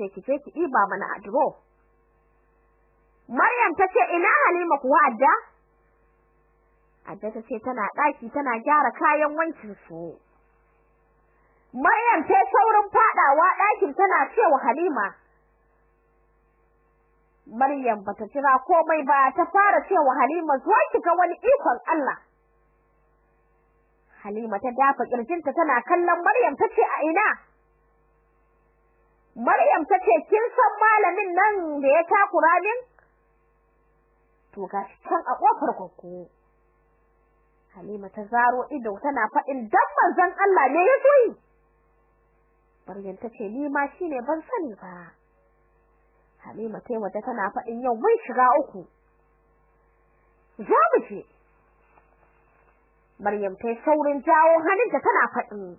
ce ki je ki ɗiba mana adro Maryam ta ce ina Halima kuwa adda Adda ta ce tana daki tana gyara kayan wankin su Maryam ta saurin faɗawa ɗakin tana cewa Halima Maryam bata jira komai ba ta fara cewa Halima zo ki ga wani ikon Allah. Halima ta dafa kirjinta tana kallon Maryam tace a ina? Maryam tace kin san malamin nan da ya takura min to gashi can a ƙofar kokko Halima ta zaro ido tana faɗin dan manzon Allah ne ya yi? Maryam tace ni ma shine ban sani ba. Halima tai wata tana faɗin yau mun shiga uku. Za mu je. Maryam tai saurin jawo hannunta tana faɗin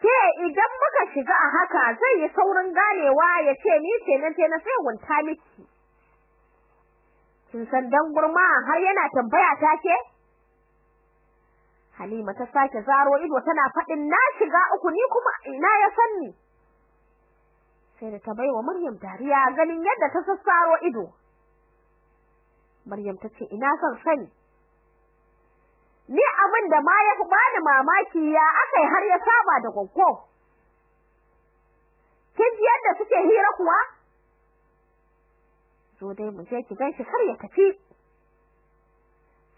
ke idan muka shiga a haka zai yi saurin ganewa ya ce ni ce na ce na sai wunta miki. Kin san dan gurma har yana tambaya ta ke? Halima ta sake zaro ido tana faɗin na shiga uku ni kuma ina ya san ni? Sai da ta baiwa Maryam dariya ganin yadda ta sassaro ido. Maryam ta ce ina son sani. Ni abin da ma ya bani mamaki ya akai har ya saba da goggo. Kin ji yadda suke hira kuwa? Zo dai mu je ki gan shi kar ya tafi.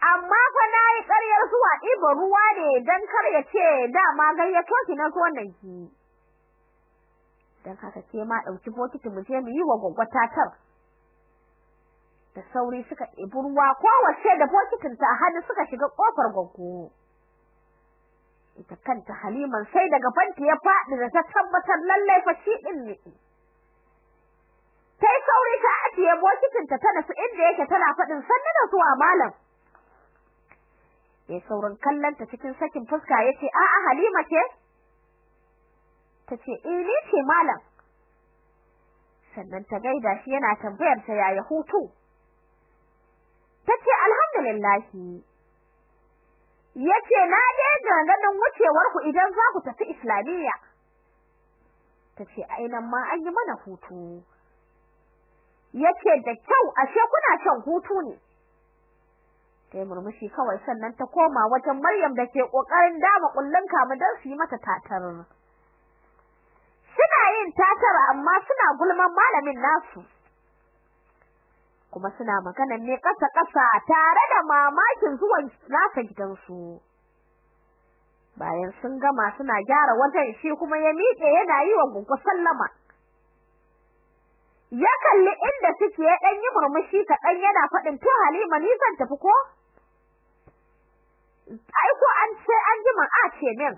Amma fa na yi ƙaryar zuwa ibo ruwa ne dan kar ya ce dama gayyato ki na zo nan. Ki dan haka ke ma ɗauki bokiti mu je mu yi wa goggo tatar. Da sauri suka ɗebi ruwa. Kowace da bokitin ta a hannu suka shiga ƙofar goggo ita kanta Haliman sai daga banta ya faɗi da ta tabbatar lallai fa shi din ne. Sai sauri ta ajiye bokitin ta su inda yake tana faɗin sannu da zuwa malam. Ya saurin kallon ta cikin sakin fuska ya ce a'a Halima ce? Tace eh ni ce malam. Sannan ta gaida shi yana tambayar ta yaya hutu? Tace alhamdulillah ya ce na dai ganin wucewar ku idan za ku tafi islamiyya. Tace ai nan ma an yi mana hutu. Yace da kyau ashe kuna shan hutu ne. Sai murmushi kawai sannan ta koma wajen Maryam da ke ƙoƙarin dama kullun kamu dan su yi mata tatar. Suna yin tatar amma suna gulman malamin nasu. Kuma suna magana ne kasa kasa tare da mamakin zuwan nasa gidansu. Bayan sun gama suna gyara wajen shi kuma ya miƙe yana yi wa gungu sallama. Ya kalli inda suke ya dan yi murmushi kaɗan yana faɗin to Halima ni zan tafi ko? Ai ko an sai an jima a ce min.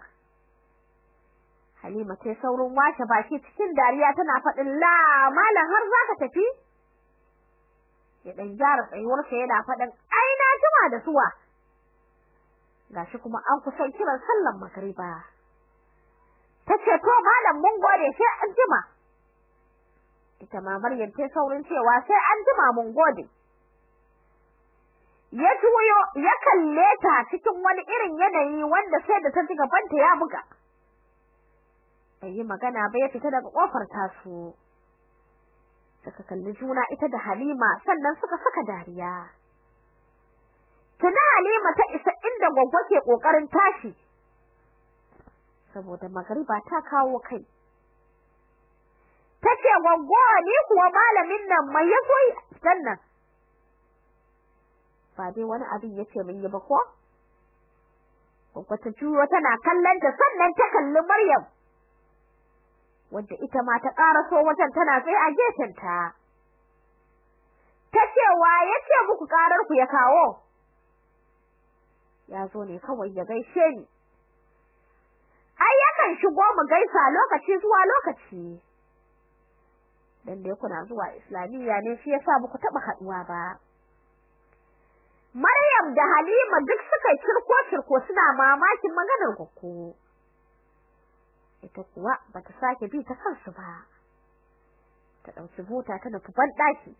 Halima ta saurin wace baki cikin dariya tana faɗin la malam har zaka tafi? Ya dan gyara tsayuwar sa yana faɗin ai na jima da suwa gashi kuma an kusan kiran sallan magriba tace to malam mun gode sai an jima. Ita ma Maryam ta saurin cewa sai an jima mun gode. Ya juyo ya kalle ta cikin wani irin yanayi wanda sai da ta ji gabanta ya buga. Bai yi magana ba ya fita daga ƙofar tasu. Suka kalli juna ita da Halima sannan suka saka dariya. Tana Halima ta isa inda gwaggwa ke ƙoƙarin tashi saboda magariba ta kawo kai. Tace gwaggwa ni kuwa malamin nan mai yaso sannan ba dai wani abin ya ce mun yi ba ko? Gwaggwa ta juyo tana kallon ta sannan ta kalli Maryam. Wanda ita ma ta karaso wajen tana tsaye a gefen ta tace wa ya ce muku karar ku ya kawo? Ya zo ne kawai ya gaishe ni. Ai yakan shigo mu gaisa lokaci zuwa lokaci. Dan dai kuna zuwa islamiyya ne shi yasa muku taba haɗuwa ba. Maryam da Halima duk suka cirko cirko suna mamakin maganar gokko ita kuwa bata sake bi ta kansu ba. Ta ɗauki buta ta nufi ban daki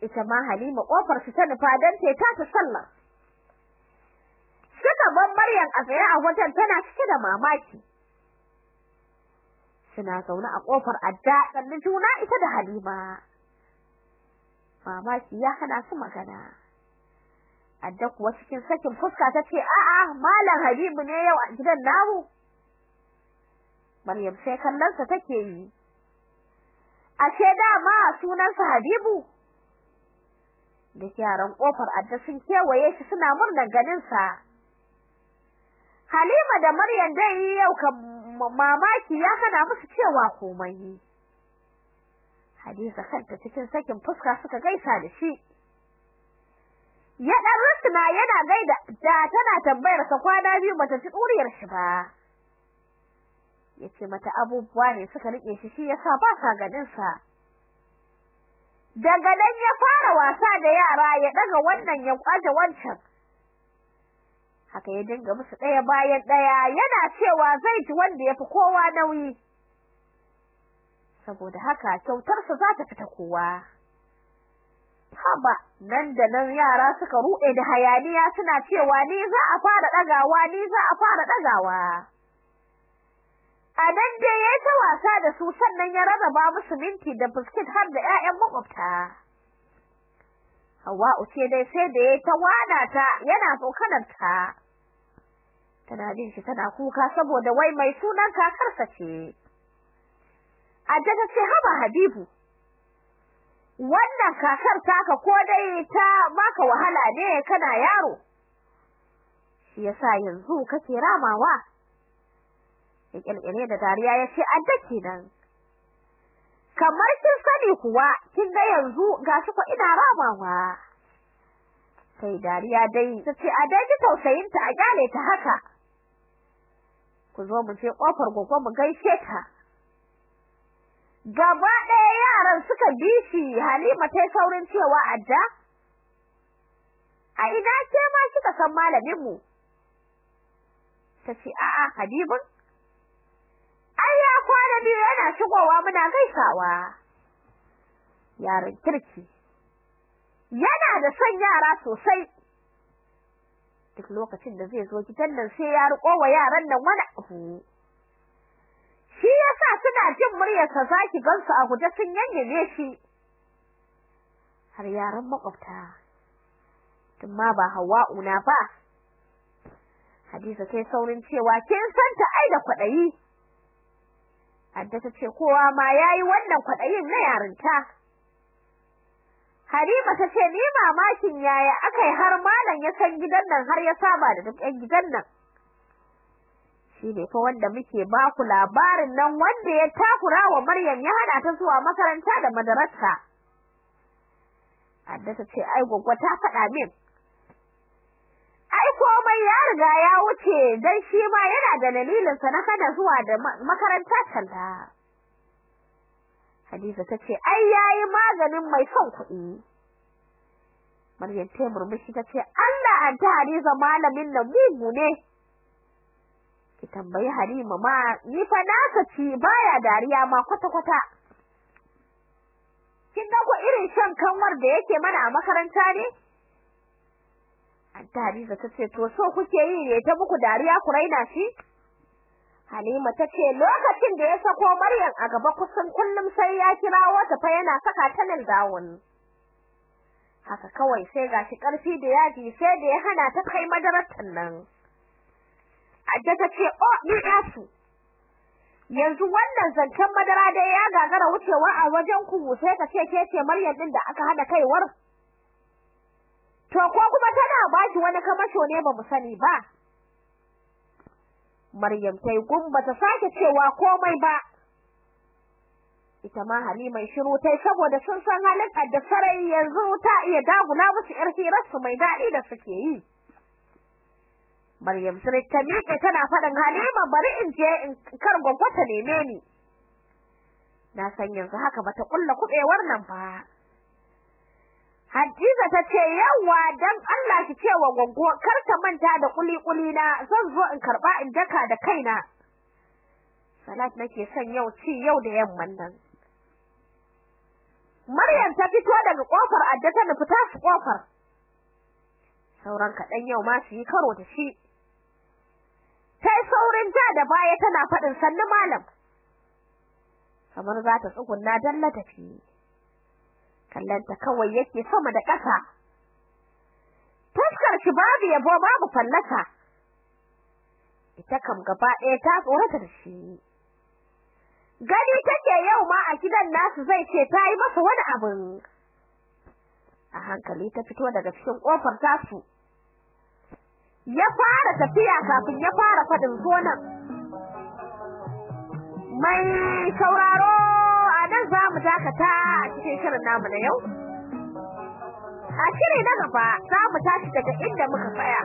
ita ma Halima ƙofar su ta nufa dan ta ta sallah. Suka ban Maryam a tsaye a wajen tana cike da mamaki. Suna zaune a ƙofar adda kallon juna ita da Halima. Mamaki ya hana su magana. Adda kuwa cikin sakin fuska ta ce a'a malam habibu ne yau a gidan namu. Maryam sai kallonsa take yi. Ashe dama sunansa habibu? Da yaran ƙofar adda sun kewaye shi suna murnar ganin sa Halima da Maryam dai yau kan mamaki ya hana musu cewa komai. Hadiza kanta cikin sakin fuska suka gaisa da shi. Ya dan rusuna yana gaida da tana tambayar sa kwana biyu bata ci tsuriyar shi ba. Ya ce mata abubuwa ne suka riƙe shi shi yasa ba sa ganin sa daga nan ya fara wasa da yara ya daga wannan ya kwaje wancan. Haka ya dinga musu ɗaya bayan ɗaya yana cewa zai ci wanda yafi kowa nauyi. Saboda haka kyautar sa za ta fita kowa. Haba nan da nan yara suka ruɗe da hayaniya suna cewa ni za a fara dagawa ni za a fara dagawa a nan dai ya ta wasa da su sannan ya rarraba musu minti da biskit har da ƴaƴan makwabta Hawwa'u ce dai sai da ya ta wana ta yana tsokanar ta tana jin shi tana kuka saboda wai mai sunan kakarsa ce. Adda ta ce haba Habibu wannan kakar taka ko dai ta maka wahala ne kana yaro? Shi yasa yanzu kake ramawa ya da dariya ya ce adda kenan kamar kin sani kuwa kin ga yanzu gashi ko ina ramawa. Sai dariya dai ta ce a dai tausayin ta a gyale ta haka. Ku zo mu je ƙofar gogo mu gaishe ta. Gaba ɗaya yaran suka bi shi Halima ta saurin cewa adda a ina ce ma kika san malamin mu tace a'a Habibun ai ya kwana biyu yana shigowa muna gaisawa. Yaran kirki. Yana da son yara sosai. Duk lokacin da zai zo gidan nan sai ya riko wa yaran nan wani abu. Shi yasa suna jin muryarsa zaki gansu a guje sun yanyane shi. Har yaran makwabta tun ma ba Hawwa'u na ba. Hadiza sai saurin cewa kin san ta? Ai da kwadayi Adda ta ce kowa ma yayi wannan kwadayin na yarinta. Halima ta ce ni mamakin yaya akai har malam ya san gidan nan har ya saba da ƴan gidan nan. Shi ne fa wanda muke ba ku labarin nan wanda ya takura wa Maryam ya hada ta zuwa makaranta da madarasa Adda ta ce ai gwaggwa ta faɗa min ai komai ya riga ya wuce dan shi ma yana da dalilin sa na hana zuwa da makaranta kanta Hadiza ta ce ai yayi maganin mai son kuɗi. Maryam ta murmushi ta ce Allah an ta Hadiza malamin nan mugu ne. Ki tambayi Halima ma ni fa naka ci baya dariya ma kwata kwata kin ga ko irin shan kanwar da yake mana a makaranta ne? Anta Hadiza ta ce to so kuke yi ne ta muku dariya ku raina shi? Halima ta ce lokacin da ya sako Maryam a gaba kusan kullum sai ya kirawo ta fa yana saka ta nan dawun haka kawai sai gashi ƙarfi da yaji sai da ya hana ta kai madarar nan. Adda ta ce oh ni asu yanzu wannan zancen madara da ya gagara wucewa a wajen ku sai ka ce ke ce Maryam din da aka hada kaiwar? To ko kuma tana baki wani kamasho ne ba mu sani ba? Maryam tai gumba ta sake cewa komai ba. Ita ma Halima shiru tai saboda sun san halin da sarai yanzu ta iya dagula musu yar hirarsu mai daɗi da suke yi. Maryam sai ta miƙe tana faɗin Halima bari in je in kar ta neme ni. Na san yanzu haka bata kulla kuɓewar nan ba. Hadiza ta ce yawa dan Allah ki ce wa gongo kar ta manta da kuli-kuli na zan zo in karɓa in daka da kaina. Salat nake son yau ci yau da yamman nan. Maryam ta fito daga ƙofar adda ta nufi tasu ƙofar. Sauran kaɗan yau ma su yi karo da shi. Tai saurin ja da baya tana faɗin sannu malam. Kamar za ta tsugunna don latafi. Kallanta kawai yake sama da ƙasa. Fuskar shi babu yabo babu fallasa. Ita kam gaba ɗaya ta tsorata da shi. Gani take yau ma a gidan nasu zai ce ta yi masa wani abin. A hankali ta fito daga cikin ƙofar tasu. Ya fara tafiya kafin ya fara faɗin zonan mai sauraro! Za mu dakata a cikin shirin namu na yau. A shiri na gaba za mu tashi daga inda muka tsaya.